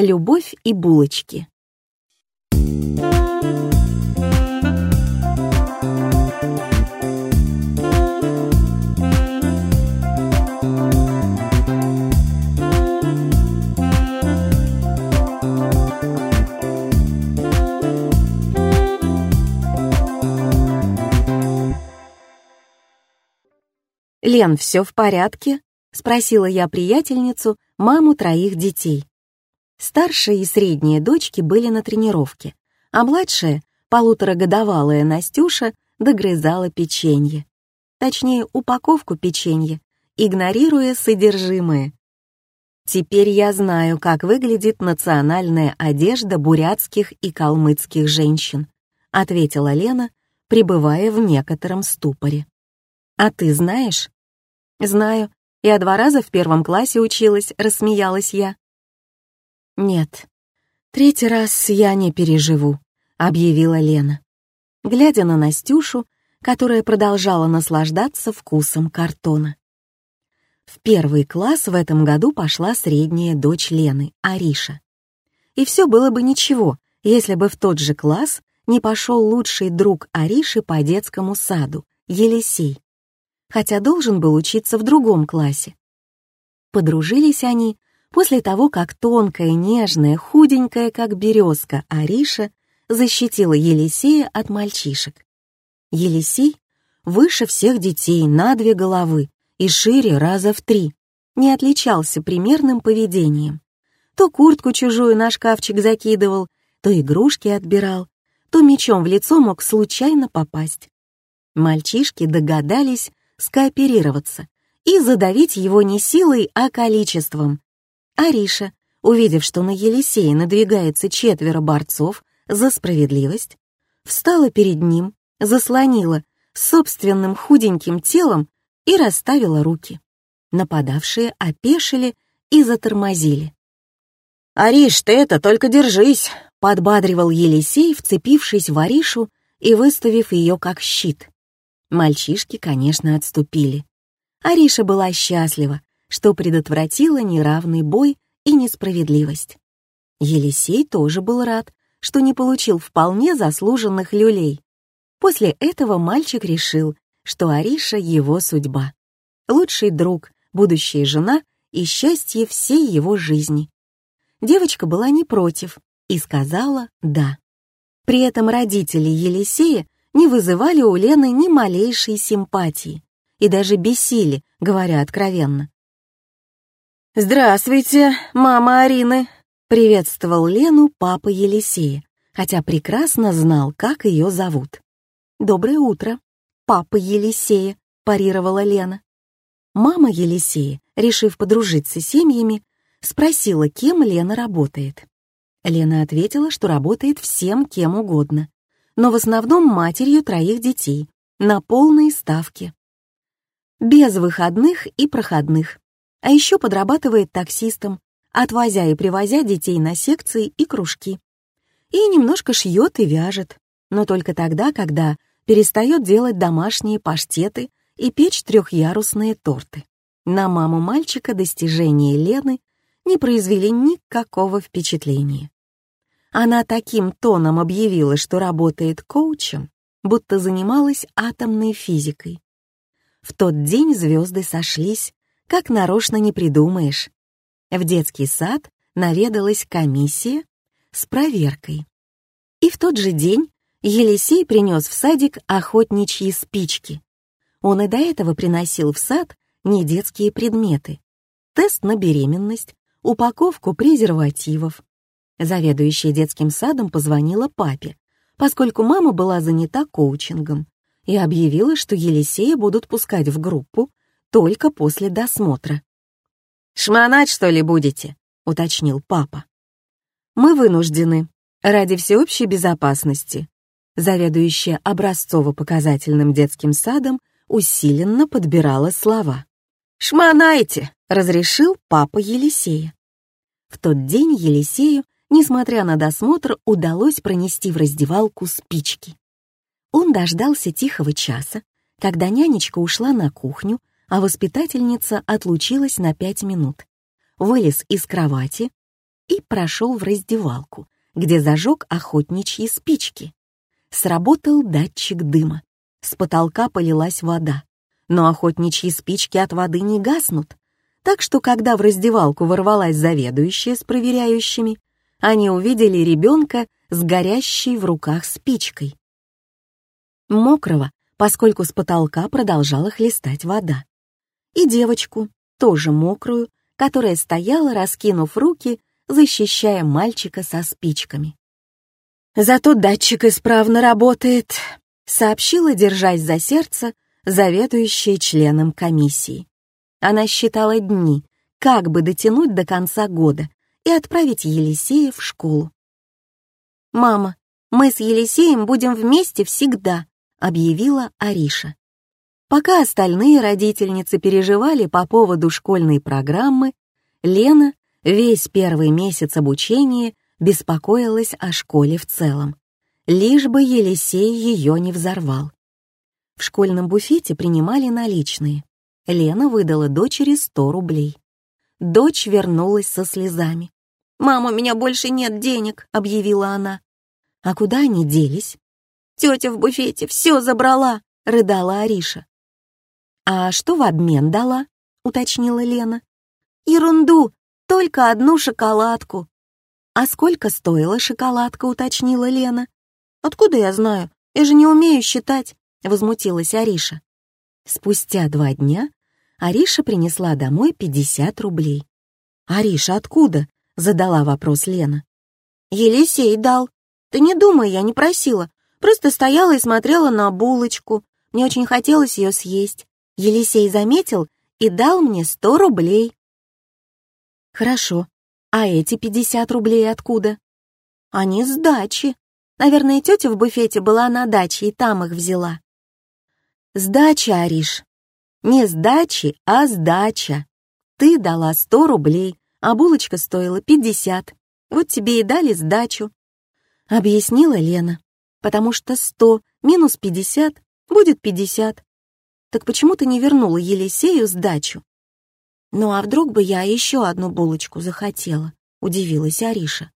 Любовь и булочки. «Лен, все в порядке?» — спросила я приятельницу, маму троих детей. Старшая и средняя дочки были на тренировке, а младшая, полуторагодовалая Настюша, догрызала печенье. Точнее, упаковку печенья, игнорируя содержимое. Теперь я знаю, как выглядит национальная одежда бурятских и калмыцких женщин, ответила Лена, пребывая в некотором ступоре. А ты знаешь? Знаю. Я два раза в первом классе училась, рассмеялась я. «Нет, третий раз я не переживу», — объявила Лена, глядя на Настюшу, которая продолжала наслаждаться вкусом картона. В первый класс в этом году пошла средняя дочь Лены, Ариша. И все было бы ничего, если бы в тот же класс не пошел лучший друг Ариши по детскому саду, Елисей, хотя должен был учиться в другом классе. Подружились они после того, как тонкая, нежная, худенькая, как березка, Ариша защитила Елисея от мальчишек. Елисей выше всех детей на две головы и шире раза в три, не отличался примерным поведением. То куртку чужую на шкафчик закидывал, то игрушки отбирал, то мечом в лицо мог случайно попасть. Мальчишки догадались скооперироваться и задавить его не силой, а количеством, Ариша, увидев, что на Елисея надвигается четверо борцов за справедливость, встала перед ним, заслонила собственным худеньким телом и расставила руки. Нападавшие опешили и затормозили. «Ариш, ты это, только держись!» — подбадривал Елисей, вцепившись в Аришу и выставив ее как щит. Мальчишки, конечно, отступили. Ариша была счастлива, что предотвратило неравный бой и несправедливость. Елисей тоже был рад, что не получил вполне заслуженных люлей. После этого мальчик решил, что Ариша — его судьба. Лучший друг, будущая жена и счастье всей его жизни. Девочка была не против и сказала «да». При этом родители Елисея не вызывали у Лены ни малейшей симпатии и даже бесили, говоря откровенно. «Здравствуйте, мама Арины!» — приветствовал Лену папа Елисея, хотя прекрасно знал, как ее зовут. «Доброе утро, папа Елисея!» — парировала Лена. Мама Елисея, решив подружиться с семьями, спросила, кем Лена работает. Лена ответила, что работает всем, кем угодно, но в основном матерью троих детей, на полной ставке. Без выходных и проходных а еще подрабатывает таксистом, отвозя и привозя детей на секции и кружки. И немножко шьет и вяжет, но только тогда, когда перестает делать домашние паштеты и печь трехъярусные торты. На маму мальчика достижения Лены не произвели никакого впечатления. Она таким тоном объявила, что работает коучем, будто занималась атомной физикой. В тот день звезды сошлись, как нарочно не придумаешь. В детский сад наведалась комиссия с проверкой. И в тот же день Елисей принес в садик охотничьи спички. Он и до этого приносил в сад не детские предметы. Тест на беременность, упаковку презервативов. Заведующая детским садом позвонила папе, поскольку мама была занята коучингом, и объявила, что Елисея будут пускать в группу только после досмотра. «Шмонать, что ли, будете?» — уточнил папа. «Мы вынуждены, ради всеобщей безопасности». Заведующая образцово-показательным детским садом усиленно подбирала слова. «Шмонайте!» — разрешил папа Елисея. В тот день Елисею, несмотря на досмотр, удалось пронести в раздевалку спички. Он дождался тихого часа, когда нянечка ушла на кухню а воспитательница отлучилась на пять минут. Вылез из кровати, и прошел в раздевалку, где зажег охотничьи спички. Сработал датчик дыма. С потолка полилась вода. Но охотничьи спички от воды не гаснут. Так что, когда в раздевалку ворвалась заведующая с проверяющими, они увидели ребенка с горящей в руках спичкой. Мокрого, поскольку с потолка продолжала хлестать вода. И девочку, тоже мокрую, которая стояла, раскинув руки, защищая мальчика со спичками. «Зато датчик исправно работает», — сообщила, держась за сердце, заведующая членом комиссии. Она считала дни, как бы дотянуть до конца года и отправить Елисея в школу. «Мама, мы с Елисеем будем вместе всегда», — объявила Ариша. Пока остальные родительницы переживали по поводу школьной программы, Лена весь первый месяц обучения беспокоилась о школе в целом, лишь бы Елисей ее не взорвал. В школьном буфете принимали наличные. Лена выдала дочери 100 рублей. Дочь вернулась со слезами. «Мама, у меня больше нет денег», — объявила она. «А куда они делись?» «Тетя в буфете все забрала», — рыдала Ариша. «А что в обмен дала?» — уточнила Лена. «Ерунду, только одну шоколадку». «А сколько стоила шоколадка?» — уточнила Лена. «Откуда я знаю? Я же не умею считать», — возмутилась Ариша. Спустя два дня Ариша принесла домой 50 рублей. «Ариша, откуда?» — задала вопрос Лена. «Елисей дал. Ты не думай, я не просила. Просто стояла и смотрела на булочку. Мне очень хотелось ее съесть. Елисей заметил и дал мне сто рублей. Хорошо. А эти пятьдесят рублей откуда? Они с дачи. Наверное, тетя в буфете была на даче и там их взяла. Сдача, Ариш. Не сдачи, а сдача. Ты дала сто рублей, а булочка стоила пятьдесят. Вот тебе и дали сдачу. Объяснила Лена. Потому что сто минус пятьдесят будет пятьдесят. Так почему ты не вернула Елисею сдачу? Ну а вдруг бы я еще одну булочку захотела? Удивилась Ариша.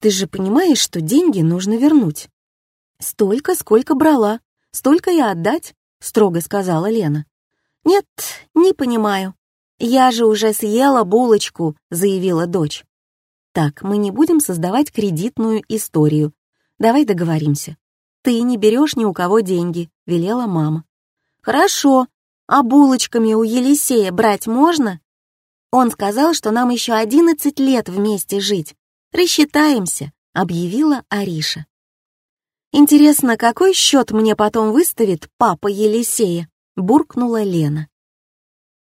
Ты же понимаешь, что деньги нужно вернуть. Столько, сколько брала, столько и отдать, строго сказала Лена. Нет, не понимаю. Я же уже съела булочку, заявила дочь. Так, мы не будем создавать кредитную историю. Давай договоримся. Ты не берешь ни у кого деньги, велела мама. «Хорошо. А булочками у Елисея брать можно?» «Он сказал, что нам еще одиннадцать лет вместе жить. Рассчитаемся», — объявила Ариша. «Интересно, какой счет мне потом выставит папа Елисея?» — буркнула Лена.